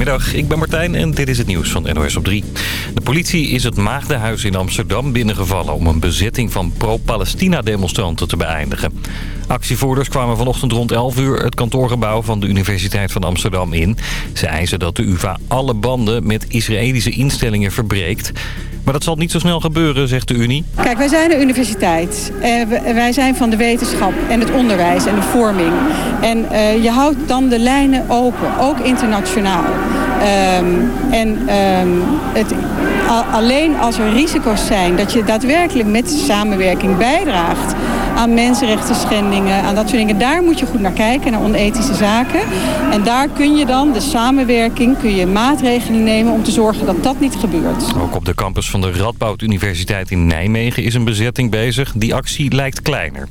Goedemiddag, ik ben Martijn en dit is het nieuws van NOS op 3. De politie is het Maagdenhuis in Amsterdam binnengevallen... om een bezetting van pro-Palestina-demonstranten te beëindigen. Actievoerders kwamen vanochtend rond 11 uur het kantoorgebouw van de Universiteit van Amsterdam in. Ze eisen dat de UvA alle banden met Israëlische instellingen verbreekt... Maar dat zal niet zo snel gebeuren, zegt de Unie. Kijk, wij zijn een universiteit. Uh, wij zijn van de wetenschap en het onderwijs en de vorming. En uh, je houdt dan de lijnen open, ook internationaal. Um, en um, het, alleen als er risico's zijn dat je daadwerkelijk met samenwerking bijdraagt aan mensenrechten schendingen, aan dat soort dingen. Daar moet je goed naar kijken, naar onethische zaken. En daar kun je dan de samenwerking, kun je maatregelen nemen om te zorgen dat dat niet gebeurt. Ook op de campus van de Radboud Universiteit in Nijmegen is een bezetting bezig. Die actie lijkt kleiner.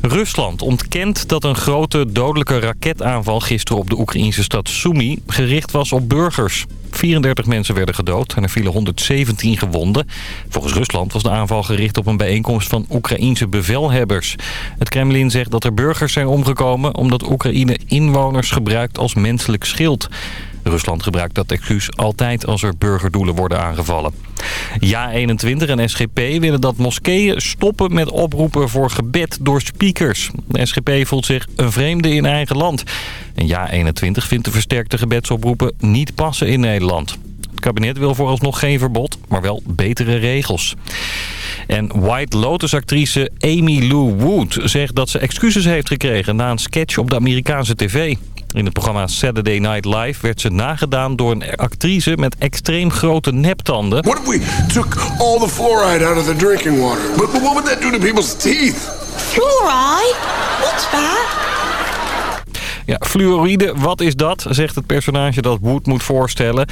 Rusland ontkent dat een grote dodelijke raketaanval gisteren op de Oekraïnse stad Sumy gericht was op burgers. 34 mensen werden gedood en er vielen 117 gewonden. Volgens Rusland was de aanval gericht op een bijeenkomst van Oekraïense bevelhebbers. Het Kremlin zegt dat er burgers zijn omgekomen omdat Oekraïne inwoners gebruikt als menselijk schild. Rusland gebruikt dat excuus altijd als er burgerdoelen worden aangevallen. Ja21 en SGP willen dat moskeeën stoppen met oproepen voor gebed door speakers. De SGP voelt zich een vreemde in eigen land. En Ja21 vindt de versterkte gebedsoproepen niet passen in Nederland. Het kabinet wil vooralsnog geen verbod, maar wel betere regels. En White Lotus-actrice Amy Lou Wood zegt dat ze excuses heeft gekregen... na een sketch op de Amerikaanse tv. In het programma Saturday Night Live werd ze nagedaan door een actrice met extreem grote neptanden. What if we took all the fluoride out of the drinking water? But what would that do to people's teeth? Fluoride? What's that? Ja, fluoride, wat is dat? Zegt het personage dat Wood moet voorstellen.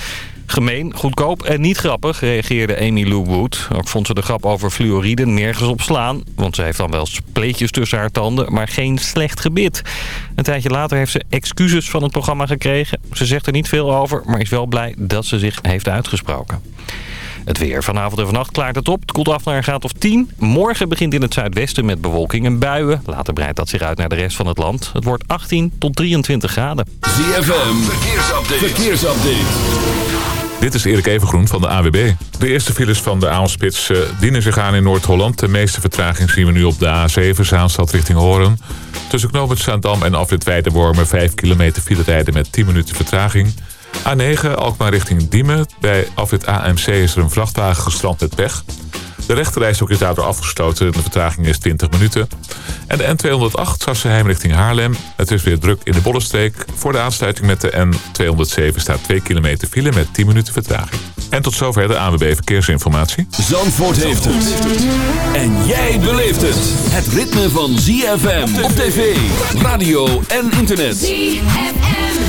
Gemeen, goedkoop en niet grappig, reageerde Amy Lou Wood. Ook vond ze de grap over fluoride nergens op slaan. Want ze heeft dan wel spleetjes tussen haar tanden, maar geen slecht gebit. Een tijdje later heeft ze excuses van het programma gekregen. Ze zegt er niet veel over, maar is wel blij dat ze zich heeft uitgesproken. Het weer. Vanavond en vannacht klaart het op. Het koelt af naar een graad of 10. Morgen begint in het zuidwesten met bewolking en buien. Later breidt dat zich uit naar de rest van het land. Het wordt 18 tot 23 graden. ZFM. Verkeersupdate. Verkeersupdate. Dit is Erik Evengroen van de AWB. De eerste files van de Aalspits uh, dienen zich aan in Noord-Holland. De meeste vertraging zien we nu op de A7, Zaanstad richting Horen. Tussen Knoopend Zaandam en Afrit Weidewormen 5 kilometer file rijden met 10 minuten vertraging. A9, Alkmaar richting Diemen. Bij Afrit AMC is er een vrachtwagen gestrand met pech. De rechterreis is daardoor afgesloten. De vertraging is 20 minuten. En de N208 Sassenheim richting Haarlem. Het is weer druk in de Bollesteek. Voor de aansluiting met de N207 staat 2 kilometer file met 10 minuten vertraging. En tot zover de ANWB Verkeersinformatie. Zandvoort heeft het. En jij beleeft het. Het ritme van ZFM op tv, radio en internet. ZFM.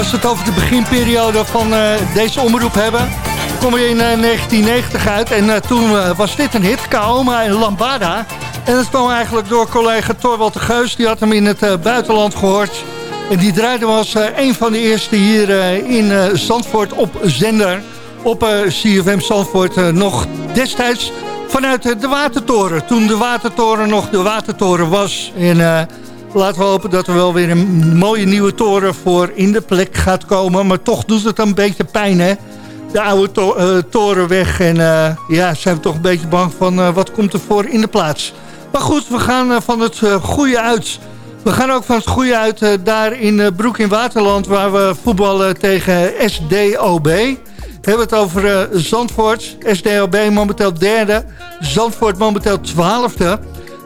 Als we het over de beginperiode van deze omroep hebben... kom je in 1990 uit en toen was dit een hit, Kaoma en Lambada... En dat kwam eigenlijk door collega Torwald de Geus. Die had hem in het buitenland gehoord. En die draaide was een van de eerste hier in Zandvoort op zender. Op CFM Zandvoort nog destijds vanuit de Watertoren. Toen de Watertoren nog de Watertoren was. En laten we hopen dat er wel weer een mooie nieuwe toren voor in de plek gaat komen. Maar toch doet het een beetje pijn, hè? De oude uh, toren weg. En uh, ja, zijn we toch een beetje bang van wat komt er voor in de plaats. Maar goed, we gaan van het goede uit. We gaan ook van het goede uit daar in Broek in Waterland... waar we voetballen tegen SDOB... We hebben het over Zandvoort. SDLB momenteel derde. Zandvoort momenteel twaalfde.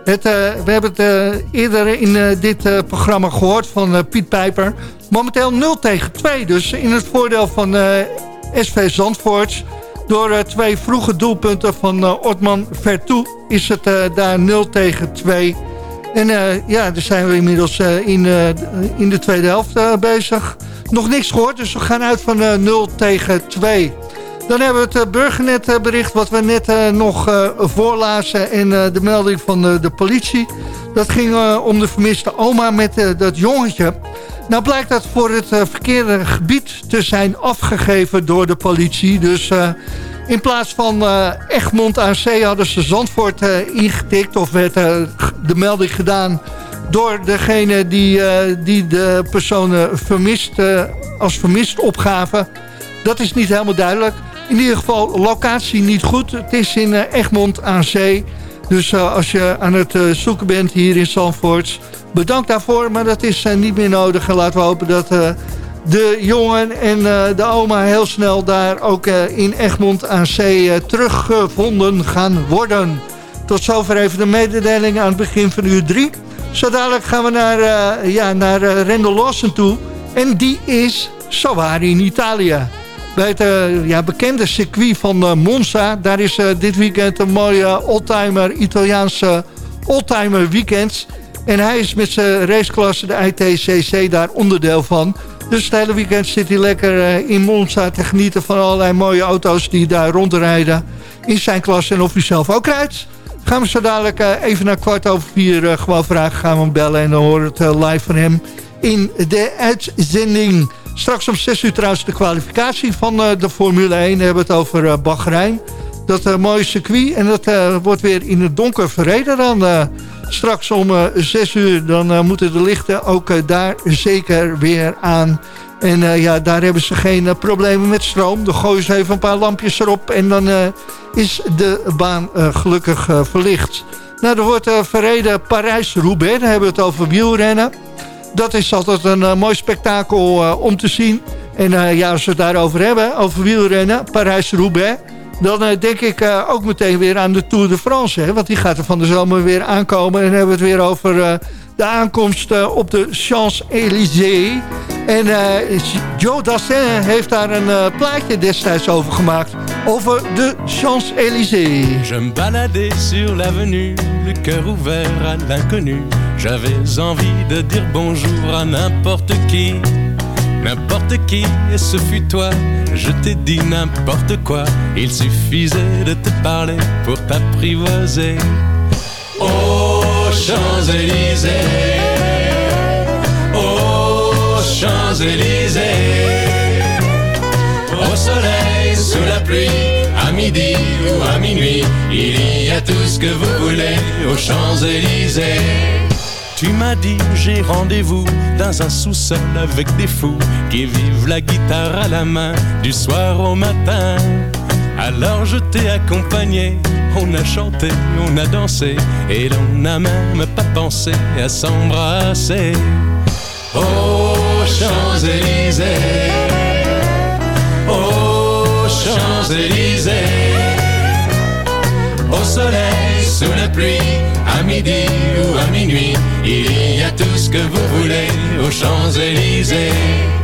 Het, uh, we hebben het uh, eerder in dit programma gehoord van Piet Pijper. Momenteel 0 tegen 2. Dus in het voordeel van SV Zandvoort. Door twee vroege doelpunten van Ortman Vertoe is het daar 0 tegen 2. En ja, daar zijn we inmiddels in, in de tweede helft bezig nog niks gehoord, dus we gaan uit van uh, eh, 0 tegen 2. Dan hebben we het uh, burgernetbericht wat we net uh, nog voorlazen... en de melding van de politie. Dat ging om de vermiste oma met dat jongetje. Nou blijkt dat voor het verkeerde gebied te zijn afgegeven door de politie. Dus in plaats van Egmond aan zee hadden ze Zandvoort ingetikt... of werd de melding gedaan door degene die, die de personen vermist, als vermist opgaven. Dat is niet helemaal duidelijk. In ieder geval locatie niet goed. Het is in uh, Egmond aan zee. Dus als je aan het zoeken bent hier in Zandvoort... bedankt daarvoor, maar dat is niet meer nodig. En laten we hopen dat de jongen en de oma heel snel daar ook in Egmond aan zee teruggevonden gaan worden. Tot zover even de mededeling aan het begin van uur 3. Zo dadelijk gaan we naar, ja, naar Rendel Lawson toe. En die is zowaar in Italië. Bij het uh, ja, bekende circuit van Monza. Daar is dit weekend een mooie oldtimer, Italiaanse oldtimer weekend. En hij is met zijn raceklasse, de ITCC, daar onderdeel van. Dus het hele weekend zit hij lekker in Monza te genieten van allerlei mooie auto's die daar rondrijden. In zijn klasse en of hij zelf ook rijdt. Gaan we zo dadelijk even naar kwart over vier gewoon vragen. Gaan we hem bellen en dan horen we het live van hem in de uitzending. Straks om 6 uur trouwens de kwalificatie van de Formule 1. We hebben het over Bahrein. Dat mooie circuit. En dat wordt weer in het donker verreden dan. straks om 6 uur dan moeten de lichten ook daar zeker weer aan. En ja, daar hebben ze geen problemen met stroom. Dan gooien ze even een paar lampjes erop en dan is de baan gelukkig verlicht. Nou, er wordt verreden Parijs-Roubaix. Dan hebben we het over wielrennen. Dat is altijd een mooi spektakel om te zien. En ja, als we het daarover hebben, over wielrennen, Parijs-Roubaix... dan denk ik ook meteen weer aan de Tour de France. Hè? Want die gaat er van de zomer weer aankomen. En hebben we het weer over de aankomst uh, op de Champs-Élysées. En uh, Joe Dassin heeft daar een uh, plaatje destijds over gemaakt. Over de Champs-Élysées. Je me baladais sur l'avenue, le cœur ouvert à l'inconnu. J'avais envie de dire bonjour à n'importe qui. N'importe qui, et ce fut toi. Je t'ai dit n'importe quoi. Il suffisait de te parler pour t'apprivoiser. Champs-Élysées, aux Champs-Élysées, au soleil, sous la pluie, à midi ou à minuit, il y a tout ce que vous voulez aux Champs-Élysées. Tu m'as dit j'ai rendez-vous dans un sous-sol avec des fous qui vivent la guitare à la main du soir au matin. Alors je t'ai accompagné, on a chanté, on a dansé, et l'on n'a même pas pensé à s'embrasser. Aux Champs-Élysées, aux Champs-Élysées, au soleil, sous la pluie, à midi ou à minuit, il y a tout ce que vous voulez aux Champs-Élysées.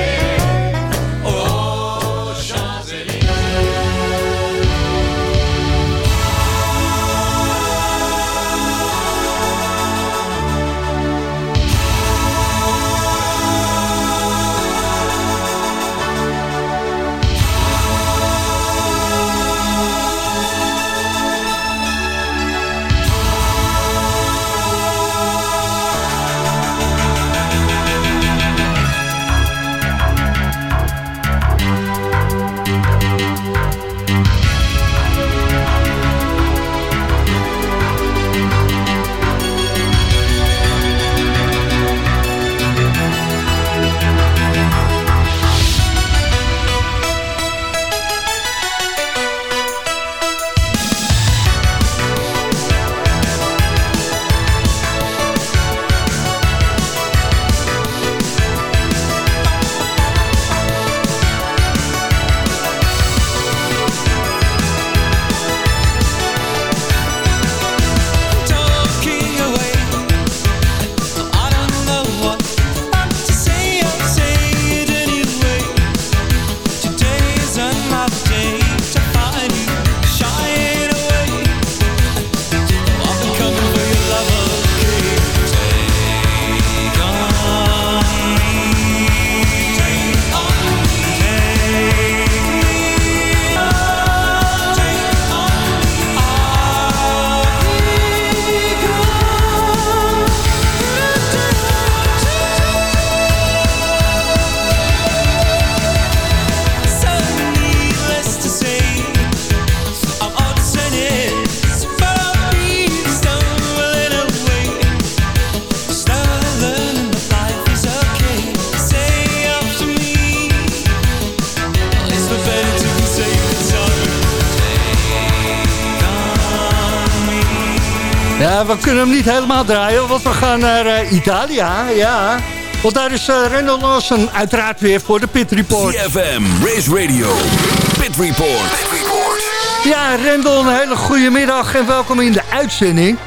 We kunnen hem niet helemaal draaien, want we gaan naar eh, Italië. Ja, want daar is uh, Rendel Lawson uiteraard weer voor de Pit Report. CFM, Race Radio, Pit Report. Ja, Rendel, een hele goede middag en welkom in de uitzending.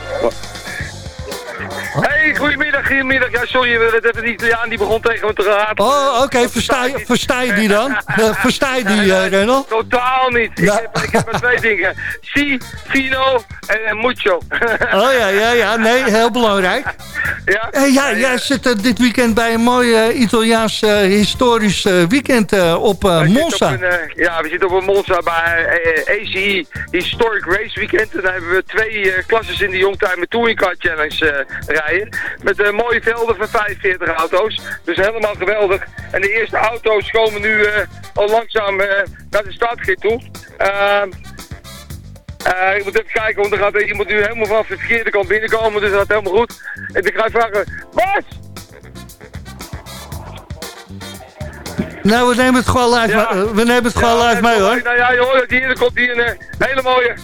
Hey, goedemiddag, goedemiddag. Ja, sorry, we- dat de Italiaan die begon tegen me te raten. Oh, oké, versta, je, versta je die dan? Eh, versta je die, eh, Rendel? Totaal niet. Ik, Ja. heb, ik heb maar twee dingen. Si, fino en mucho. Oh ja, ja, ja, nee, heel belangrijk. ja? Eh, ja, jij zit eh, dit weekend bij een mooi eh, Italiaans historisch weekend op Monza. op een, ja, we zitten op een Monza bij eh, ACE Historic Race Weekend. En dan hebben we twee klasses in de Youngtimer Touring Car Challenge rijden. Met mooie velden van 45 auto's. Dus helemaal geweldig. En de eerste auto's komen nu al langzaam naar de startgrid toe. Eh, ik moet even kijken, want er gaat iemand nu helemaal vanaf de verkeerde kant binnenkomen. Dus dat gaat helemaal goed. En ik ga vragen, Bas! Nou, we nemen het gewoon live, Ja. mee- we nemen het gewoon Ja, live mee hoor. Nou ja, je hoort het hier, er komt hier een eh, hele mooie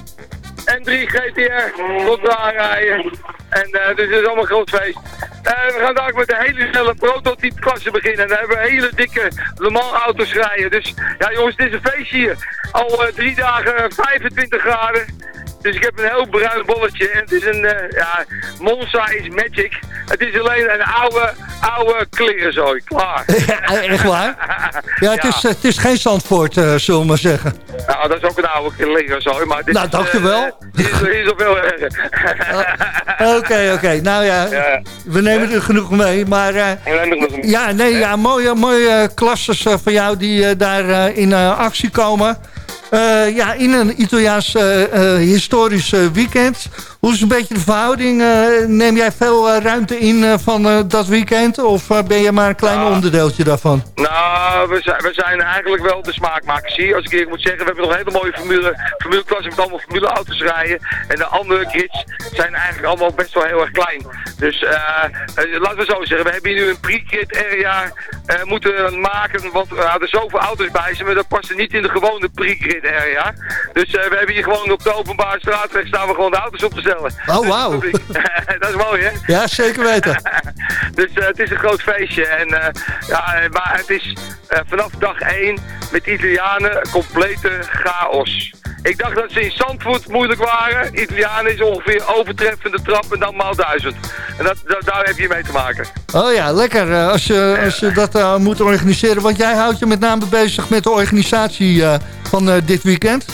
N3 GTR komt er aanrijden. En eh, dus het is allemaal groot feest. Eh, we gaan daar met een hele snelle prototype klasse beginnen. En dan hebben we hele dikke Le Mans auto's rijden. Dus ja jongens, het is een feestje hier. Al eh, drie dagen 25 graden. Dus ik heb een heel bruin bolletje. En het is een, eh, ja, Monza is magic. Het is alleen een oude, oude klerenzooi. Klaar. Ja, echt waar? Ja, het, Is, het is geen Zandvoort, eh, zullen we maar zeggen. Nou, dat is ook een oude klerenzooi. Maar dit Nou, is, dankjewel. Dit is, is nog veel erger. Oké, oké. Nou ja, Ja. we nemen er genoeg mee. Maar nog een- ja, nee, ja, mooie, mooie klasses van jou die daar in actie komen. Eh, ja, in een Italiaans eh, eh, historisch weekend. Hoe is een beetje de verhouding? Eh, neem jij veel eh, ruimte in eh, van dat weekend? Of ben je maar een klein Ah. onderdeeltje daarvan? Nou, we zijn, we zijn eigenlijk wel de smaakmakers hier. Als ik eerlijk moet zeggen, we hebben nog een hele mooie formule, formuleklasse met allemaal formuleauto's rijden. En de andere grids zijn eigenlijk allemaal best wel heel erg klein. Dus laten we zo zeggen, we hebben hier nu een pre-grid area moeten maken. Want we hadden zoveel auto's bij ze, maar dat paste niet in de gewone pre-grid area. Dus we hebben hier gewoon op de openbare straatweg staan we gewoon de auto's op te Oh, wauw. Dus, dat is mooi, hè? Ja, zeker weten. Dus eh, het is een groot feestje. En, eh, ja, eh, maar het is vanaf dag 1 met Italianen complete chaos. Ik dacht dat ze in Zandvoort moeilijk waren. Italianen is ongeveer overtreffende trap en dan maal duizend. En dat, dat- daar heb je mee te maken. Oh ja, lekker als, je, als je dat moet organiseren. Want jij houdt je met name bezig met de organisatie van dit weekend.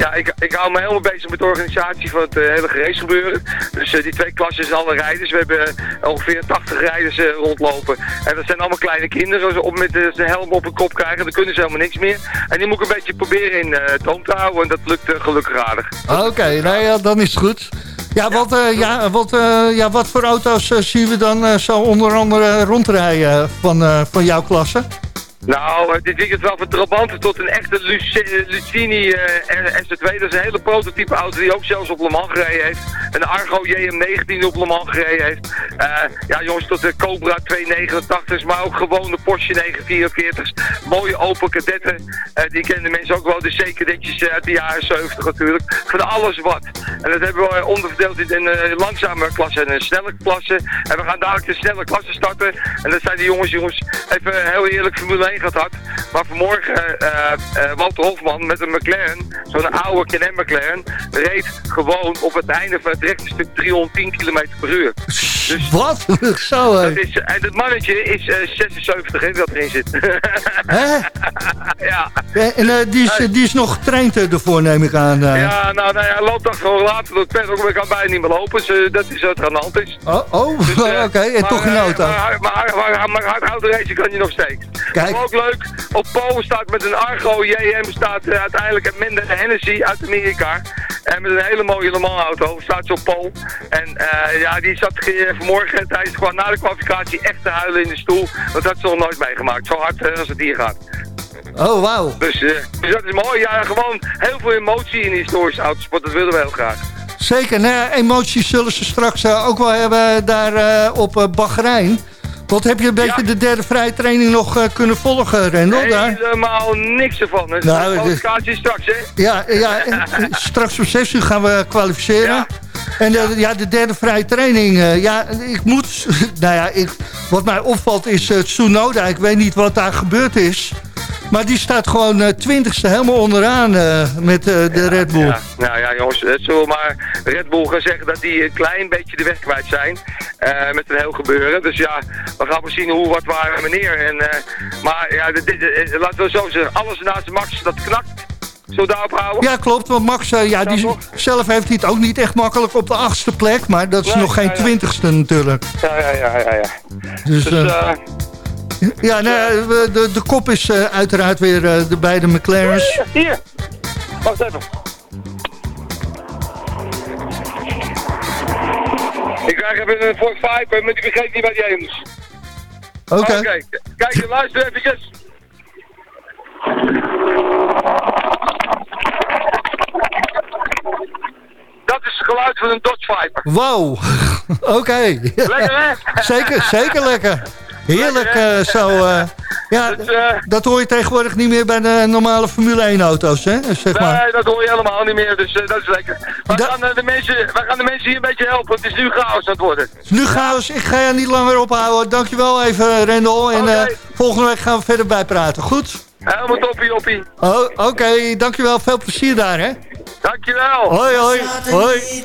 Ja, ik, ik hou me helemaal bezig met de organisatie van het eh, hele racegebeuren. Dus eh, die twee klassen zijn alle rijders. We hebben eh, ongeveer 80 rijders rondlopen. En dat zijn allemaal kleine kinderen. Ze op met zijn helm op hun kop krijgen, dan kunnen ze helemaal niks meer. En die moet ik een beetje proberen in toom te houden. En dat lukt gelukkig aardig. Oké, nou ja, dan is het goed. Ja, wat, ja, wat, ja, wat voor auto's zien we dan zo onder andere rondrijden van, van jouw klasse? Nou, eh, dit weekend wel van Trabanten tot een echte Luci- Lucini eh, SZ2. Dat is een hele prototype auto die ook zelfs op Le Mans gereden heeft. Een Argo JM19 op Le Mans gereden heeft. Eh, ja jongens, tot de Cobra 289's, maar ook gewone Porsche 944's. Mooie open kadetten. Die kennen mensen ook wel. De C-kadetjes uit de jaren 70 natuurlijk. Van alles wat. En dat hebben we onderverdeeld in een langzame klasse en een snelle klasse. En we gaan dadelijk de snelle klasse starten. En dat zijn die jongens, jongens, even heel eerlijk Formule 1 gehad had. Maar vanmorgen eh eh, Walter Hofman met een McLaren, zo'n oude Can-Am McLaren, reed gewoon op het einde van het rechte stuk 310 km per uur. Dus Wat? Zo, eh. dat is, en het mannetje is eh, 76, hè, dat erin zit. Hè? ja. Eh, En eh, die, is, die is nog getraind eh, ervoor, neem ik aan. eh. Ja, nou, nou ja, loopt dat gewoon later door het pet. Ook, ik kan bijna niet meer lopen, dus eh, dat is wat er aan de hand is. Oh, oh Dus, eh, oké, en maar, toch eh, auto. Maar, maar, maar, maar, maar kan je nog steeds. Kijk. Ook leuk, op Polen staat met een Argo JM staat eh, uiteindelijk een Mende Hennessy uit Amerika. En met een hele mooie Le Mans auto staat ze op Pol. En eh, ja, die zat ge- vanmorgen tijdens gewoon na de kwalificatie echt te huilen in de stoel. Want dat had ze nog nooit meegemaakt. Zo hard eh, als het hier gaat. Oh, wauw. Dus, eh, dus dat is mooi. Ja, gewoon heel veel emotie in de historische autosport. Dat willen we heel graag. Zeker, nou emoties zullen ze straks eh, ook wel hebben daar eh, op eh, Bahrein. Want heb je een beetje de derde vrije training nog eh, kunnen volgen, Rendel? Daar? Helemaal niks ervan. Dus Nou, de kwalificatie straks, hè? Ja, ja eh, straks om 6 uur gaan we kwalificeren. En de, ja, de derde vrije training, eh, ja, ik moet... Nou ja, ik, wat mij opvalt is uh, Tsunoda. Ik weet niet wat daar gebeurd is. Maar die staat gewoon eh, twintigste helemaal onderaan eh, met eh, de Red Bull. Ja, nou ja, jongens, het zullen we maar Red Bull gaan zeggen dat die een klein beetje de weg kwijt zijn. met een heel gebeuren. Dus ja, we gaan maar zien hoe, wat, waar en wanneer. En, maar ja, dit- laten we zo zeggen, alles naast max, dat knakt. Zullen we daarop houden? Ja, klopt. Want Max, ja, die, zelf heeft hij het ook niet echt makkelijk op de achtste plek. Maar dat is Nee, nog geen ja, ja. twintigste natuurlijk. Ja, ja, ja, ja. ja. Dus, Dus, ja, nee, we- de, de kop is eh, uiteraard weer eh, de beide McLaren's. hier, wacht even. Ik krijg even een Ford Viper, maar die vergeet niet bij die Eems. Oké. Kijk, luister even. Dat is het geluid van een Dodge Viper. Wow. Oké. Lekker, hè? zeker, zeker lekker. Heerlijk eh, zo. eh, ja, dat hoor je tegenwoordig niet meer bij de normale Formule 1 auto's, hè? Zeg maar. Nee, dat hoor je helemaal niet meer, dus eh, dat is lekker. We gaan, eh, de mensen, we gaan de mensen hier een beetje helpen, want het is nu chaos aan het worden. Nu chaos, ik ga je niet langer ophouden. Dankjewel even, Rendel. En eh, volgende week gaan we verder bijpraten. Goed? Helemaal toppie, joppie. Oh, Oké, dankjewel. Veel plezier daar, hè? Dankjewel. Hoi, hoi. Hoi.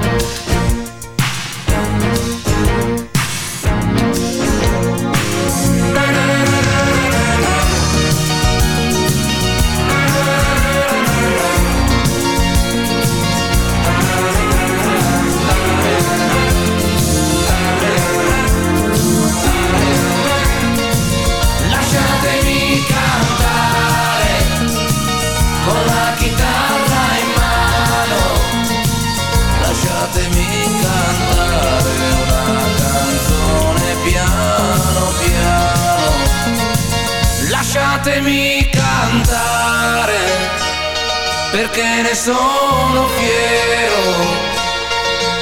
Ne sono fiero,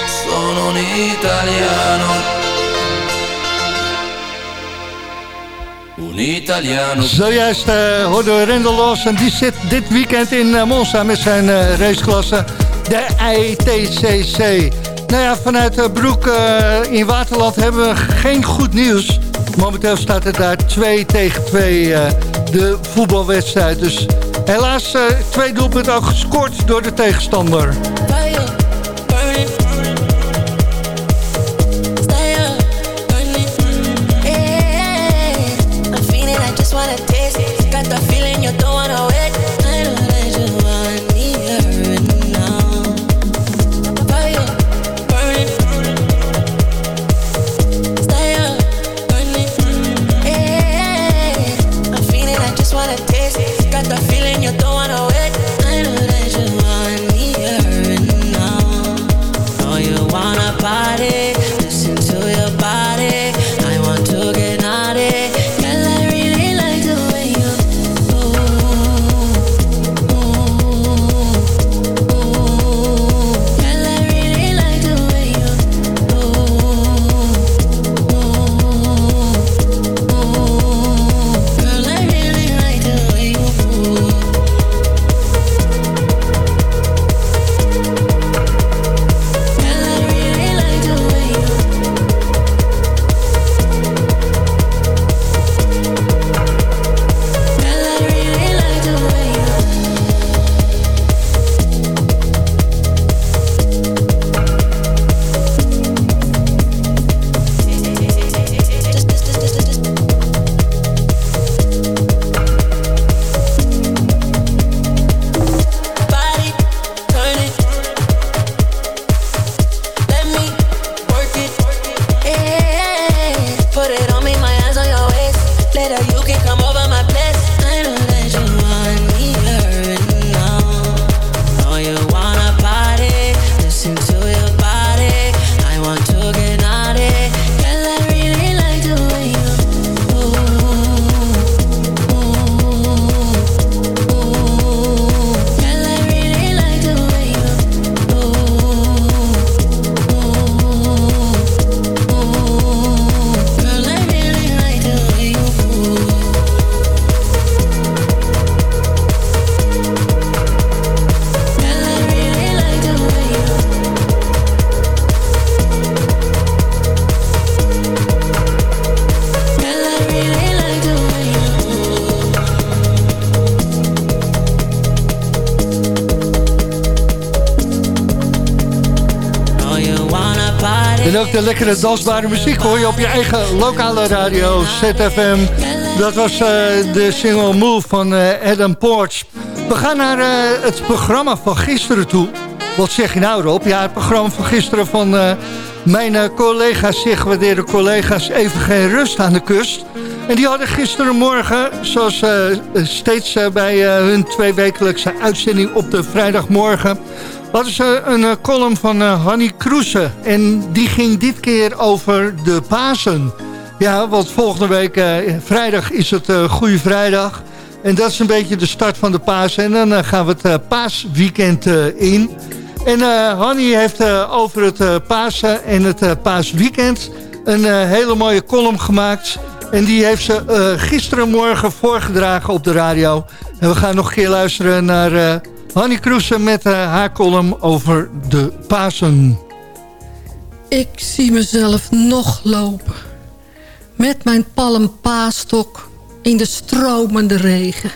sono un italiano. Italiano. Zojuist Rendel Los en die zit dit weekend in eh, Monza met zijn eh, raceklasse, de ITCC. Nou ja, vanuit Broek in Waterland hebben we geen goed nieuws. Momenteel staat het daar 2 tegen 2, eh, de voetbalwedstrijd. Dus helaas eh, twee doelpunten ook gescoord door de tegenstander. Dansbare muziek hoor je op je eigen lokale radio, ZFM. Dat was eh, de single Move van eh, Adam Porch. We gaan naar eh, het programma van gisteren toe. Wat zeg je nou Rob? Ja, het programma van gisteren van mijn collega's, zich gewaardeerde collega's, even geen rust aan de kust. En die hadden gisterenmorgen, zoals steeds bij hun tweewekelijkse uitzending op de vrijdagmorgen hadden ze een uh, column van uh, Hanny Kroese. En die ging dit keer over de Pasen. Ja, want volgende week, vrijdag, is het Goede Vrijdag. En dat is een beetje de start van de Pasen. En dan gaan we het paasweekend in. En Hanny heeft over het Pasen en het paasweekend... een hele mooie column gemaakt... En die heeft ze gisterenmorgen voorgedragen op de radio. En we gaan nog een keer luisteren naar Hanny Kroesen met uh, haar column over de Pasen. Ik zie mezelf nog lopen. Met mijn palmpaastok in de stromende regen.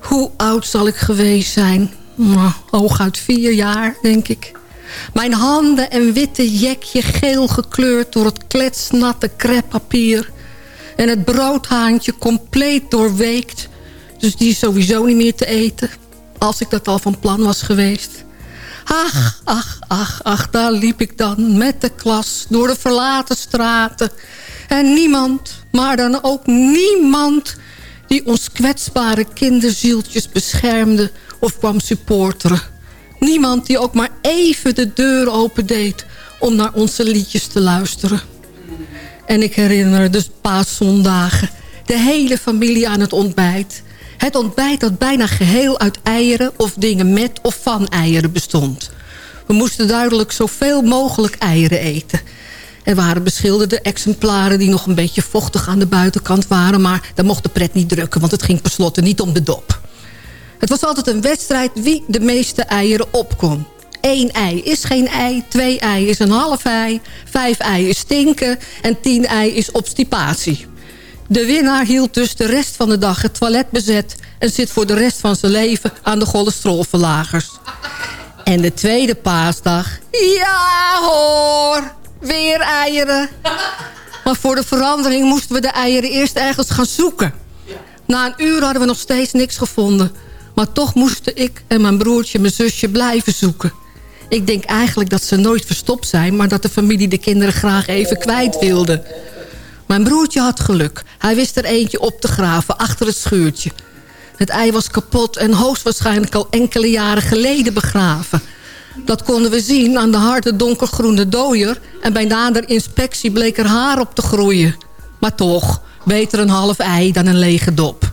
Hoe oud zal ik geweest zijn? Nou, hooguit vier jaar, denk ik. Mijn handen en witte jekje geel gekleurd door het kletsnatte kreppapier. En het broodhaantje compleet doorweekt. Dus die is sowieso niet meer te eten als ik dat al van plan was geweest. Ach, ach, ach, ach, daar liep ik dan met de klas door de verlaten straten. En niemand, maar dan ook niemand... die ons kwetsbare kinderzieltjes beschermde of kwam supporteren. Niemand die ook maar even de deur opendeed om naar onze liedjes te luisteren. En ik herinner dus paaszondagen, de hele familie aan het ontbijt... Het ontbijt dat bijna geheel uit eieren of dingen met of van eieren bestond. We moesten duidelijk zoveel mogelijk eieren eten. Er waren beschilderde exemplaren die nog een beetje vochtig aan de buitenkant waren... maar daar mocht de pret niet drukken, want het ging per niet om de dop. Het was altijd een wedstrijd wie de meeste eieren op kon. Eén ei is geen ei, twee ei is een half ei... vijf ei is stinken en tien ei is obstipatie. De winnaar hield dus de rest van de dag het toilet bezet... en zit voor de rest van zijn leven aan de cholesterolverlagers. En de tweede paasdag... Ja hoor, weer eieren. Maar voor de verandering moesten we de eieren eerst ergens gaan zoeken. Na een uur hadden we nog steeds niks gevonden. Maar toch moesten ik en mijn broertje mijn zusje blijven zoeken. Ik denk eigenlijk dat ze nooit verstopt zijn... maar dat de familie de kinderen graag even kwijt wilde. Mijn broertje had geluk. Hij wist er eentje op te graven, achter het schuurtje. Het ei was kapot en hoogstwaarschijnlijk al enkele jaren geleden begraven. Dat konden we zien aan de harde donkergroene dooier... en bij nader inspectie bleek er haar op te groeien. Maar toch, beter een half ei dan een lege dop.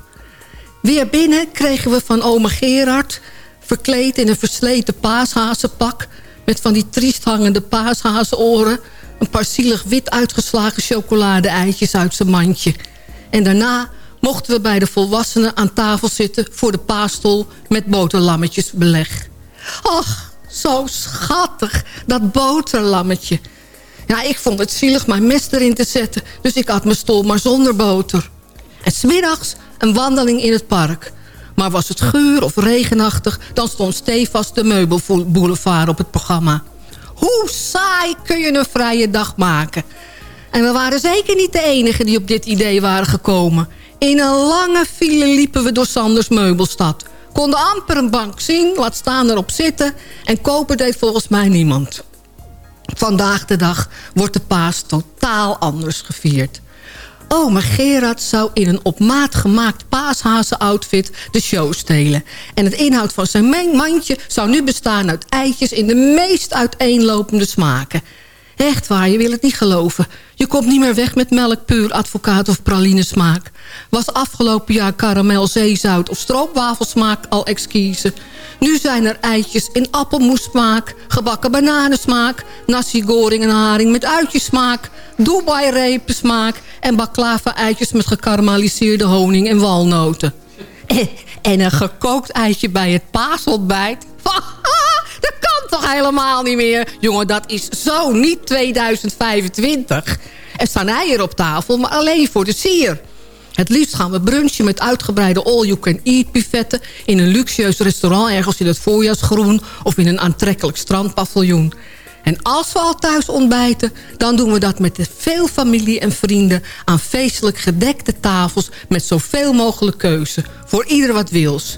Weer binnen kregen we van ome Gerard... verkleed in een versleten paashazenpak... met van die triest hangende paashazenoren een paar zielig wit uitgeslagen chocolade-eitjes uit zijn mandje. En daarna mochten we bij de volwassenen aan tafel zitten... voor de paastol met boterlammetjesbeleg. Ach, zo schattig, dat boterlammetje. Ja, ik vond het zielig mijn mes erin te zetten... dus ik had mijn stol maar zonder boter. En smiddags een wandeling in het park. Maar was het guur of regenachtig... dan stond stevast de meubelboulevard op het programma. Hoe saai kun je een vrije dag maken? En we waren zeker niet de enigen die op dit idee waren gekomen. In een lange file liepen we door Sanders meubelstad. Konden amper een bank zien, laat staan erop zitten... en kopen deed volgens mij niemand. Vandaag de dag wordt de paas totaal anders gevierd. Oma Gerard zou in een op maat gemaakt paashazen-outfit de show stelen. En het inhoud van zijn mandje zou nu bestaan uit eitjes in de meest uiteenlopende smaken. Echt waar, je wil het niet geloven. Je komt niet meer weg met melk, puur, advocaat of pralinesmaak. Was afgelopen jaar karamel, zeezout of stroopwafelsmaak al exquise. Nu zijn er eitjes in appelmoessmaak, gebakken bananensmaak... nasi goring en haring met uitjesmaak... Dubai-repensmaak en baklava-eitjes met gekarameliseerde honing en walnoten. En een gekookt eitje bij het paasontbijt. Dat toch helemaal niet meer? Jongen, dat is zo niet 2025. Er staan eieren op tafel, maar alleen voor de sier. Het liefst gaan we brunchen met uitgebreide all-you-can-eat buffetten... in een luxueus restaurant ergens in het voorjaarsgroen... of in een aantrekkelijk strandpaviljoen. En als we al thuis ontbijten, dan doen we dat met veel familie en vrienden... aan feestelijk gedekte tafels met zoveel mogelijk keuze. Voor ieder wat wils.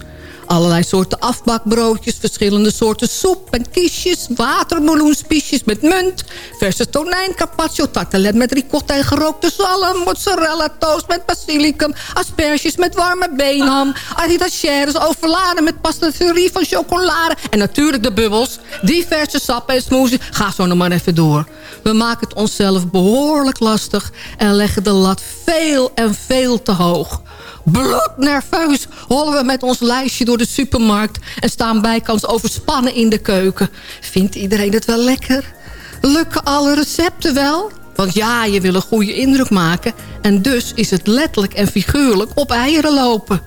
Allerlei soorten afbakbroodjes, verschillende soorten soep en kiesjes... watermeloenspiesjes met munt, verse tonijn, carpaccio, tartelet met ricotta en gerookte zalm... mozzarella toast met basilicum, asperges met warme beenham... artichokes overladen met pastatherie van chocolade... en natuurlijk de bubbels, diverse sappen en smoothies. Ga zo nog maar even door. We maken het onszelf behoorlijk lastig... en leggen de lat veel en veel te hoog bloednerveus hollen we met ons lijstje door de supermarkt... en staan bijkans overspannen in de keuken. Vindt iedereen het wel lekker? Lukken alle recepten wel? Want ja, je wil een goede indruk maken... en dus is het letterlijk en figuurlijk op eieren lopen.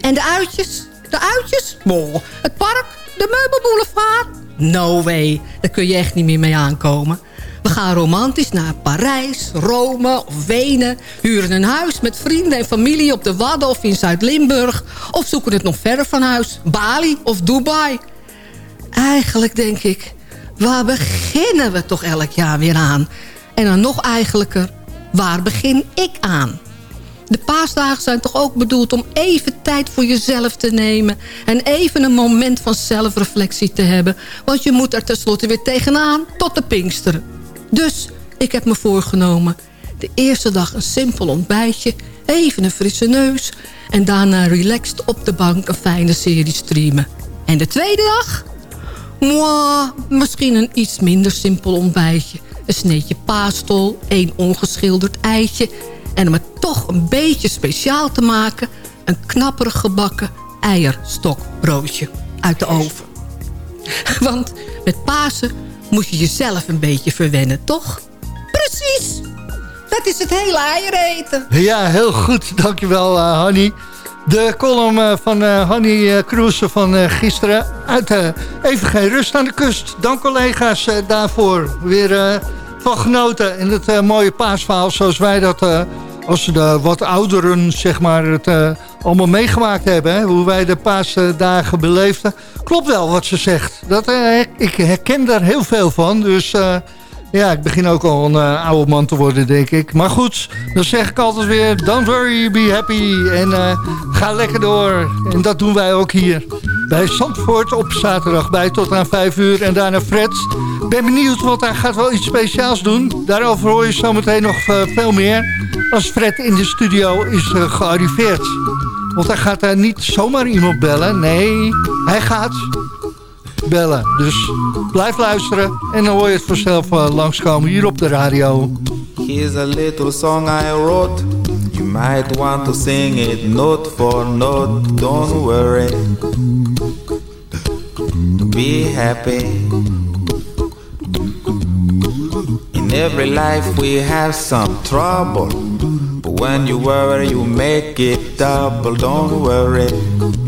En de uitjes? De uitjes? Boah, het park? De meubelboulevard? No way, daar kun je echt niet meer mee aankomen. We gaan romantisch naar Parijs, Rome of Wenen. Huren een huis met vrienden en familie op de Wadden of in Zuid-Limburg. Of zoeken het nog verder van huis. Bali of Dubai. Eigenlijk denk ik, waar beginnen we toch elk jaar weer aan? En dan nog eigenlijker, waar begin ik aan? De paasdagen zijn toch ook bedoeld om even tijd voor jezelf te nemen... en even een moment van zelfreflectie te hebben. Want je moet er tenslotte weer tegenaan tot de Pinksteren. Dus ik heb me voorgenomen. De eerste dag een simpel ontbijtje, even een frisse neus... en daarna relaxed op de bank een fijne serie streamen. En de tweede dag? Mwah, misschien een iets minder simpel ontbijtje. Een sneetje paastol, één ongeschilderd eitje... en om het toch een beetje speciaal te maken... een knapperig gebakken eierstokbroodje uit de oven. Want met Pasen moet je jezelf een beetje verwennen, toch? Precies. Dat is het hele eieren eten. Ja, heel goed. Dankjewel, uh, Hanny. De column uh, van uh, Hanny uh, van gisteren uit Even Geen Rust aan de Kust. Dank collega's daarvoor. Weer van genoten. En het mooie paasverhaal zoals wij dat als de wat ouderen zeg maar, het allemaal meegemaakt hebben. Hè? Hoe wij de paasdagen beleefden. Klopt wel wat ze zegt. Dat, ik herken daar heel veel van. Dus ja, ik begin ook al een uh, oude man te worden, denk ik. Maar goed, dan zeg ik altijd weer... Don't worry, be happy. En uh, ga lekker door. En dat doen wij ook hier. Bij Zandvoort op zaterdag bij tot aan 5 uur. En daarna Fred. Ben benieuwd, want hij gaat wel iets speciaals doen. Daarover hoor je zometeen nog uh, veel meer. Als Fred in de studio is gearriveerd. Want hij gaat daar niet zomaar iemand bellen. Nee, hij gaat bellen. Dus blijf luisteren en dan hoor je het vanzelf uh, langskomen hier op de radio. Here's a little song I wrote. You might want to sing it note for note. Don't worry. Be happy. In every life we have some trouble. But when you worry, you make it double. Don't worry.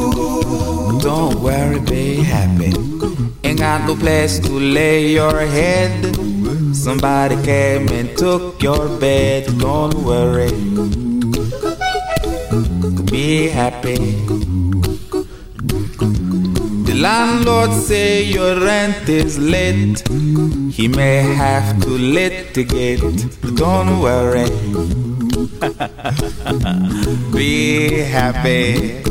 Be happy. Ain't got no place to lay your head. Somebody came and took your bed. Don't worry. Be happy. The landlord say your rent is late. He may have to litigate. Don't worry. Be happy.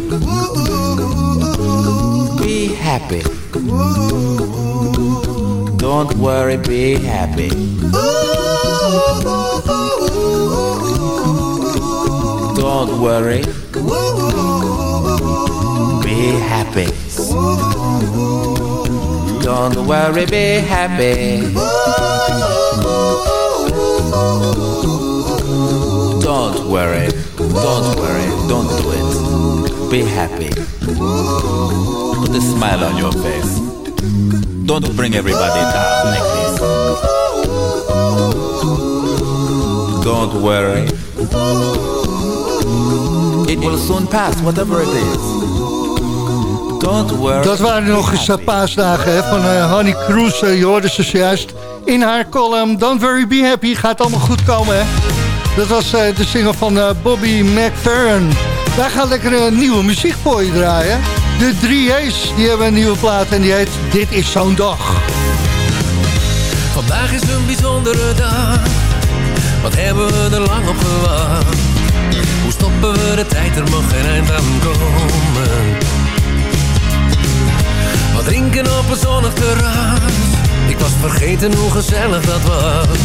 Be happy. Don't worry, be happy. Don't worry. Be happy. Don't worry, be happy. Don't worry. Don't worry. Don't. Be happy. Put a smile on your face. Don't bring everybody down like this. Don't worry. It will soon pass, whatever it is. Don't worry. Dat waren nog eens paasdagen hè, van eh, Honey Cruz. eh, je hoorde ze juist in haar column. Don't worry, be happy. Gaat allemaal goed komen, hè? Dat was eh, de single van Bobby McFerrin. Wij gaan lekker een nieuwe muziek voor je draaien. De 3A's, die hebben een nieuwe plaat en die heet Dit is zo'n dag. Vandaag is een bijzondere dag. Wat hebben we er lang op gewacht? Hoe stoppen we de tijd? Er mag geen eind aan komen. Wat drinken op een zonnig terras. Ik was vergeten hoe gezellig dat was.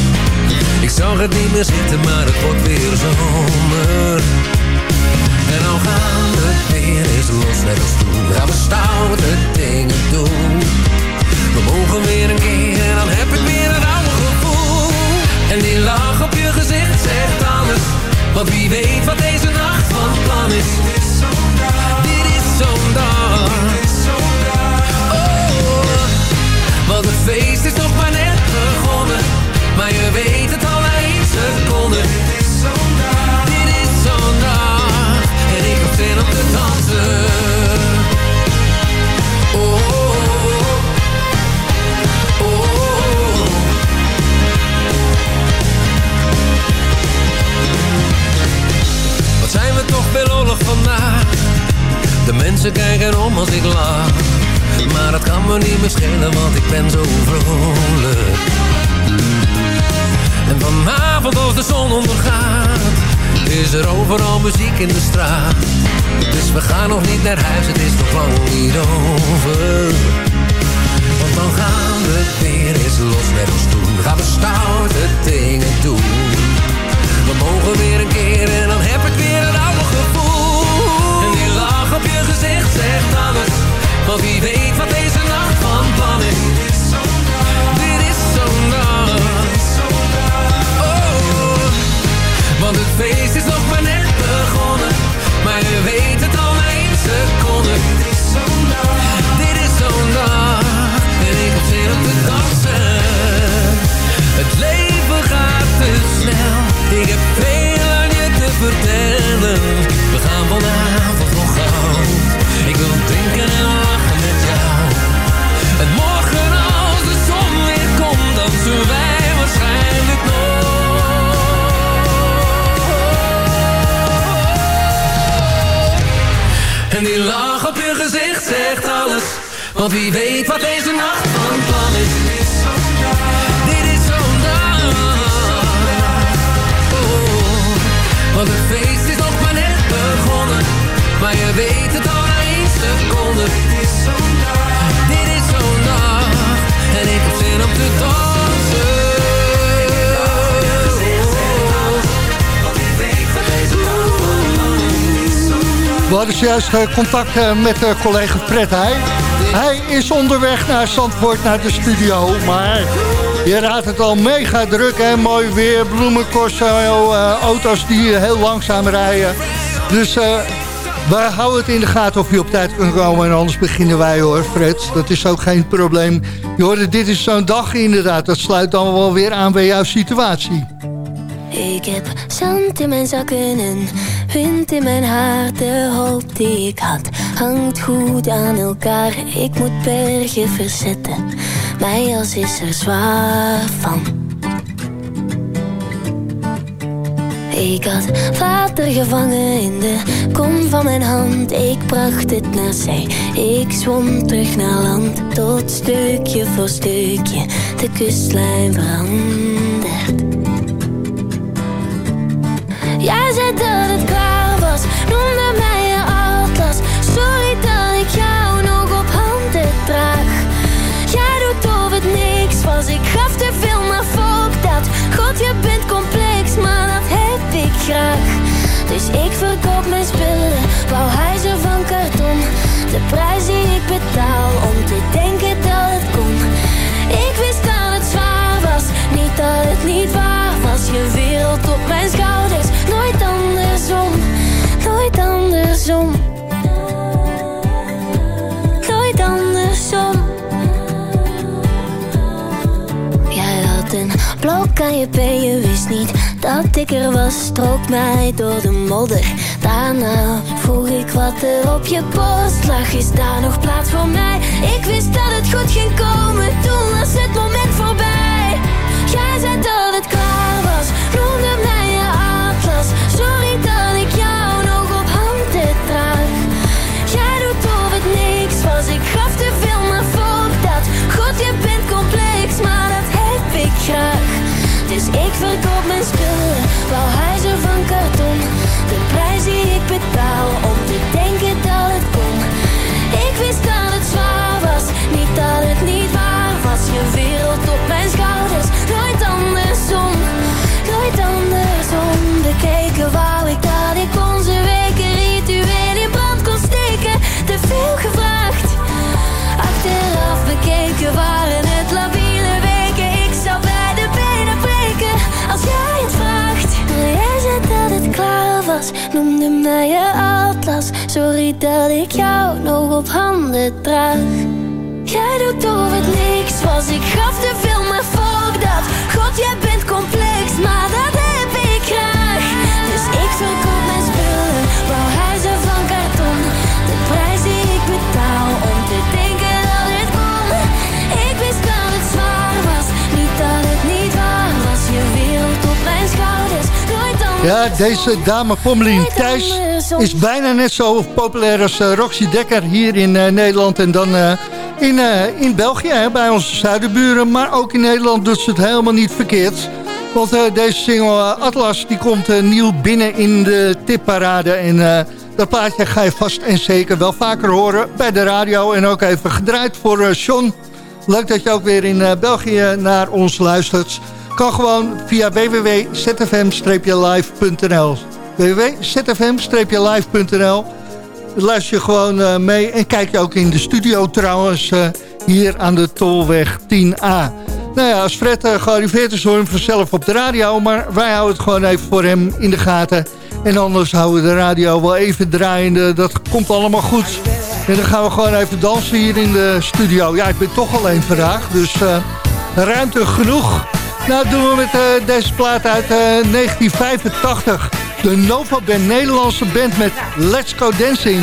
Ik zag het niet meer zitten, maar het wordt weer zomer. En dan gaan we weer eens los net als toen. Gaan we stoute dingen doen. We mogen weer een keer en dan heb ik weer een oude gevoel. En die lach op je gezicht zegt alles. Want wie weet wat deze nacht van plan is. Dit is zo'n dag. Dit is zo'n dag. Oh, want het feest is nog maar net begonnen. Maar je weet het al na één seconde. Zin om te dansen. Oh, oh, oh, oh. Wat zijn we toch veel vandaag? De mensen kijken om als ik lach. Maar dat kan me niet meer schelen, want ik ben zo vrolijk. En vanavond als de zon ondergaat, is er overal muziek in de straat. Dus we gaan nog niet naar huis, het is nog lang niet over. Want dan gaan we weer eens los met ons doen. Gaan we stoute dingen doen. We mogen weer een keer en dan heb ik weer een oude gevoel. En die lach op je gezicht zegt alles. Want wie weet wat deze nacht Weet het al na één seconde. Dit is zo'n dag. Dit is zo'n dag. En ik heb veel te dansen. Het leven gaat te snel. Ik heb veel aan je te vertellen. We gaan vanavond Want wie weet wat deze nacht van plan is. Dit is zo'n dag. Oh, want het feest is nog maar net begonnen. Maar je weet het al na één seconde. Dit is zo'n dag. Dit is zo'n dag. En ik heb zin om te dansen. We hadden juist eh, contact eh, met eh, collega Fred Heij. Hij is onderweg naar Zandvoort, naar de studio. Maar je raadt het al, mega druk en mooi weer. Bloemencorso, eh, auto's die heel langzaam rijden. Dus eh we houden het in de gaten of je op tijd kunt komen. En anders beginnen wij hoor, Fred. Dat is ook geen probleem. Je hoorde, dit is zo'n dag inderdaad. Dat sluit dan wel weer aan bij jouw situatie. Ik heb zand in mijn zakken en wind in mijn haar. De hoop die ik had hangt goed aan elkaar. Ik moet bergen verzetten, mijn jas is er zwaar van. Ik had water gevangen in de kom van mijn hand. Ik bracht het naar zee. Ik zwom terug naar land. Tot stukje voor stukje de kustlijn verandert. Jij zei dat het klaar was, noemde mij je atlas. Sorry dat ik jou nog op handen draag. Jij doet of het niks was, ik gaf te veel, maar fuck dat. God, je bent complex, maar dat heb ik graag. Dus ik verkoop mijn spullen, wou huizen van karton. De prijs die ik betaal om te denken dat het kon. Ik wist dat het zwaar was, niet dat het niet waar was. Je wereld op mijn schouders, andersom, nooit andersom. Nooit andersom. Jij had een blok aan je been, je wist niet dat ik er was. Strook mij door de modder. Daarna vroeg ik wat er op je post lag. Is daar nog plaats voor mij? Ik wist dat het goed ging komen, toen was het moment voorbij. Jij zei dat het klaar was, noemde mij je atlas. Sorry spullen, huizen van karton. De prijs die ik betaal mij je atlas. Sorry dat ik jou nog op handen draag. Jij doet of het niks was, ik gaf te Ja, deze dame Pommelien Thijs is bijna net zo populair als eh, Roxy Dekker hier in eh, Nederland. En dan eh, in, eh, in België, hè, bij onze zuidenburen. Maar ook in Nederland doet ze het helemaal niet verkeerd. Want eh, deze single eh, Atlas die komt eh, nieuw binnen in de tipparade. En eh, dat plaatje ga je vast en zeker wel vaker horen bij de radio. En ook even gedraaid voor eh, John. Leuk dat je ook weer in eh, België naar ons luistert. Kan gewoon via www.zfm-live.nl www.zfm-live.nl Luister je gewoon eh, mee en kijk je ook in de studio trouwens eh, hier aan de Tolweg 10A. Nou ja, als Fred uh, gearriveerd is hoor hem vanzelf op de radio, maar wij houden het gewoon even voor hem in de gaten. En anders houden we de radio wel even draaiende, dat komt allemaal goed. En dan gaan we gewoon even dansen hier in de studio. Ja, ik ben toch alleen vandaag, dus eh, ruimte genoeg. Nou, dat doen we met eh, deze plaat uit eh, 1985. De Nova Band, Nederlandse band met Let's Go Dancing.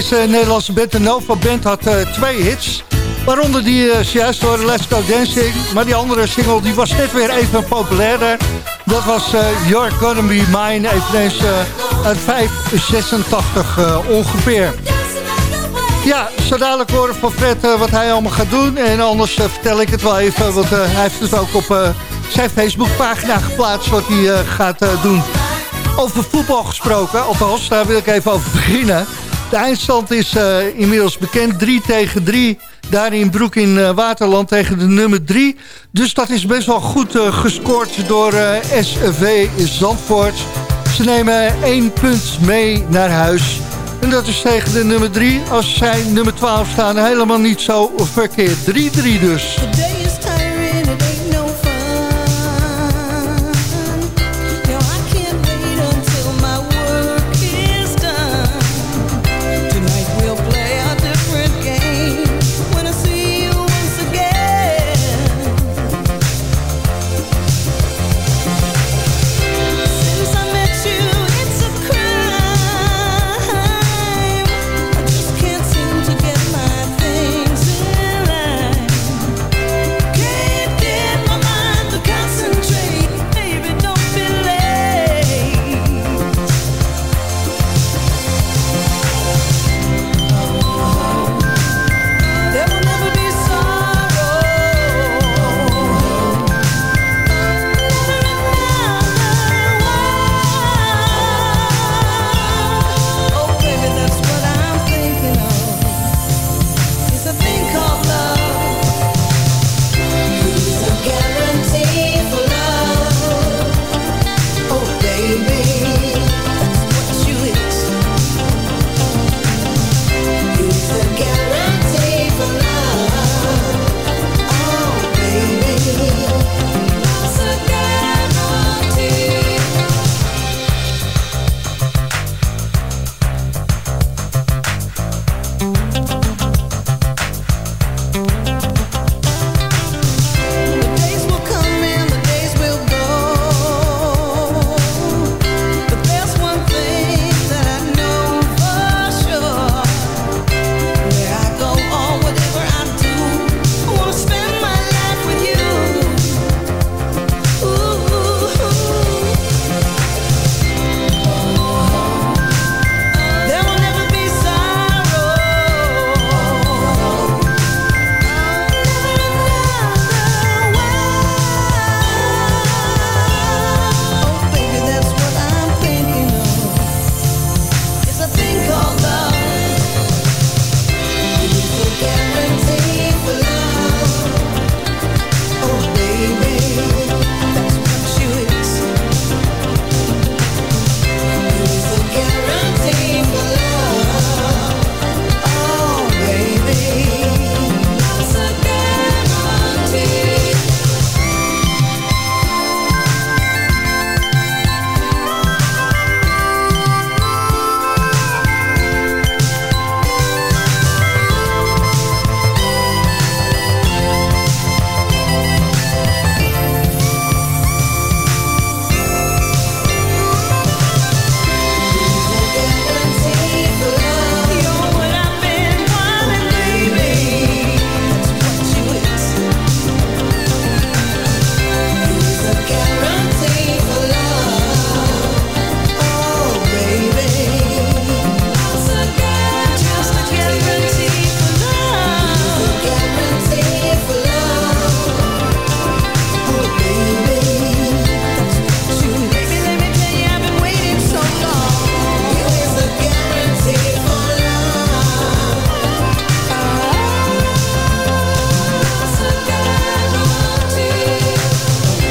Deze Nederlandse band, de Nova Band, had eh, twee hits. Waaronder die uh, zojuist door Let's Go Dancing. Maar die andere single die was net weer even populairder. Dat was eh, You're Gonna Be Mine, eveneens uh, uit 586 uh, ongeveer. Ja, zo dadelijk horen van Fred uh, wat hij allemaal gaat doen. En anders uh, vertel ik het wel even, want uh, hij heeft het ook op zijn Facebookpagina geplaatst wat hij gaat doen. Over voetbal gesproken, althans, daar wil ik even over beginnen. De eindstand is inmiddels bekend, 3 tegen 3. Daar in Broek in Waterland tegen de nummer 3. Dus dat is best wel goed gescoord door SV Zandvoort. Ze nemen één punt mee naar huis. En dat is tegen de nummer 3. Als zij nummer 12 staan, helemaal niet zo verkeerd. 3-3 dus.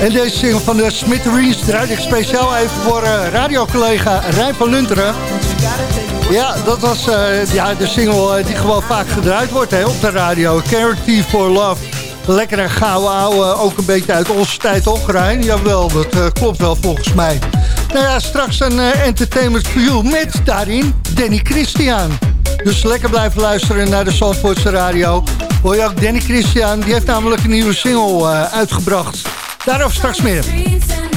En deze single van de Smithereens draait ik speciaal even voor uh, radiocollega Rijn van Lunteren. Ja, dat was uh, ja, de single uh, die gewoon vaak gedraaid wordt hè, op de radio. Charity for Love. Lekkere gouden ouwe, ook een beetje uit onze tijd toch, Rijn? Jawel, dat klopt wel volgens mij. Nou ja, straks een entertainment for you met daarin Danny Christian. Dus lekker blijven luisteren naar de Zandvoortse radio. Hoor je ook Danny Christian, die heeft namelijk een nieuwe single uitgebracht. Daarover straks meer.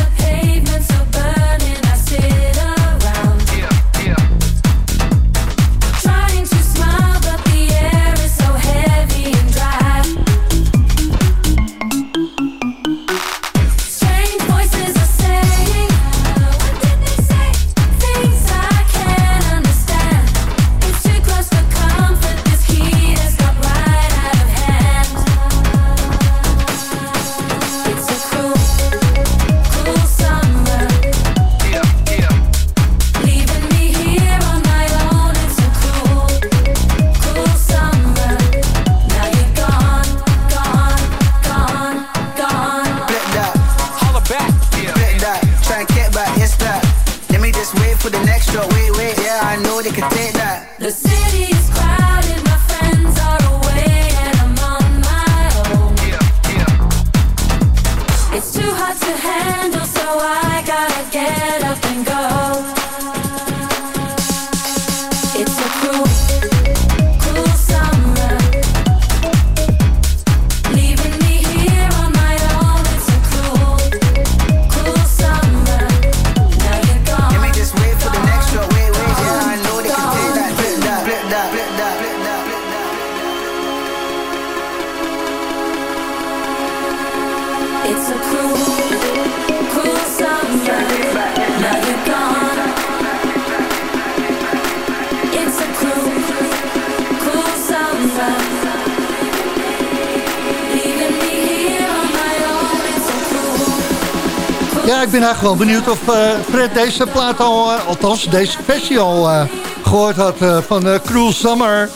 Ben eigenlijk wel benieuwd of uh, Fred deze plaat al, uh, althans deze versie al uh, gehoord had van Cruel Summer.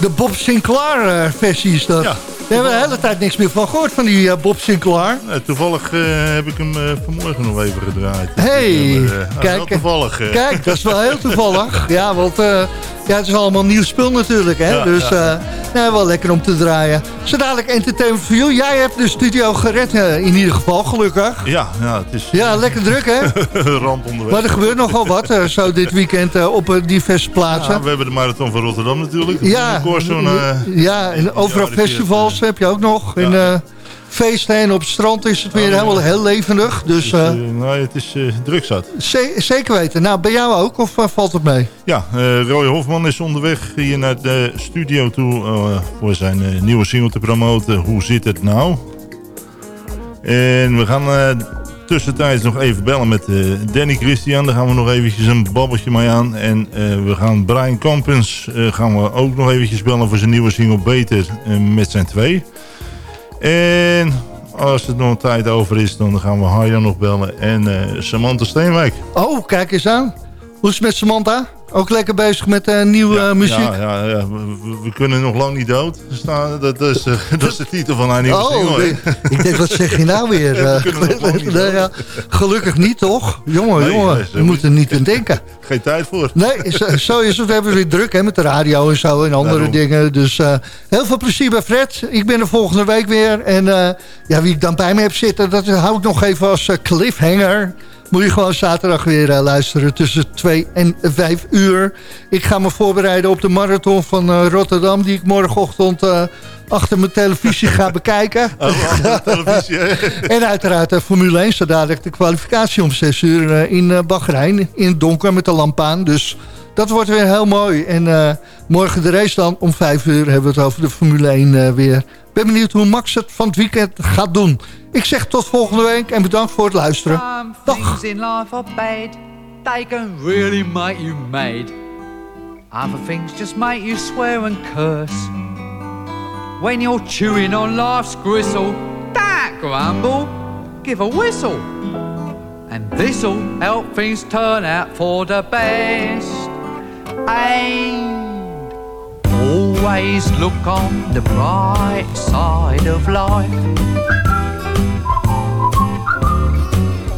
De Bob Sinclair versie is dat. Ja. We hebben de hele tijd niks meer van gehoord van die Bob Sinclair. toevallig heb ik hem vanmorgen nog even gedraaid. hey, kijk, toevallig. kijk, dat is wel heel toevallig. ja, want ja, het is allemaal nieuw spul natuurlijk. Hè? Ja, dus ja. Nou, wel lekker om te draaien. Zo dadelijk Entertainment for You. Jij hebt de studio gered in ieder geval, gelukkig. Ja, ja het is... Ja, lekker druk hè? Ramp onderweg. Maar er gebeurt nogal wat uh, zo dit weekend op diverse plaatsen. Ja, we hebben de Marathon van Rotterdam natuurlijk. Ja, ja en overal festivals heb je ook nog. Feesten en op het strand is het weer oh, helemaal heel levendig. Dus, uh, nou, het is uh, druk zat. zeker weten. Nou, bij jou ook of uh, valt het mee? Ja, Roy Hofman is onderweg hier naar de studio toe voor zijn nieuwe single te promoten. Hoe zit het nou? En we gaan tussentijds nog even bellen met Danny Christian. Daar gaan we nog eventjes een babbeltje mee aan. En we gaan Brian Campens gaan we ook nog eventjes bellen voor zijn nieuwe single Beter met zijn twee. En als er nog tijd over is, dan gaan we Harja nog bellen. En uh, Samantha Steenwijk. Oh, kijk eens aan. Hoe is het met Samantha? Ook lekker bezig met uh, nieuwe ja, muziek? Ja, ja, ja. We, we, kunnen nog lang niet dood. Staan. Dat, is, uh, dat is de titel van haar nieuwe oh, single. Ik denk, wat zeg je nou weer? we gelukkig niet, toch? Jongen, nee, jongen, we moeten niet aan denken. Geen tijd voor. Nee, zo, zo is het. We hebben weer druk hè, met de radio en zo en andere Daarom. dingen. Dus heel veel plezier bij Fred. Ik ben er volgende week weer. En ja, wie ik dan bij me heb zitten, dat hou ik nog even als cliffhanger moet je gewoon zaterdag weer uh, luisteren tussen 2 en 5 uur. Ik ga me voorbereiden op de marathon van uh, Rotterdam... die ik morgenochtend uh, achter mijn televisie ga bekijken. Oh, televisie, en uiteraard Formule 1, zo dadelijk de kwalificatie om 6 uur in Bahrein. In het donker met de lamp aan, dus... Dat wordt weer heel mooi. En morgen de race dan om 5 uur hebben we het over de Formule 1 weer. Ben benieuwd hoe Max het van het weekend gaat doen. Ik zeg tot volgende week en bedankt voor het luisteren. Dag. in life are bad. They can really make you mad. Other things just make you swear and curse. When you're chewing on life's gristle, that grumble, give a whistle. And this'll help things turn out for the best. And always look on the bright side of life.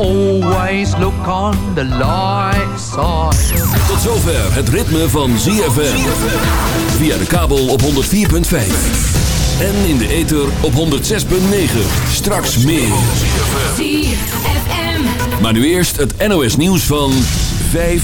Always look on the light side. Tot zover het ritme van ZFM. Via de kabel op 104.5. En in de ether op 106.9. Straks meer. Maar nu eerst het NOS nieuws van 5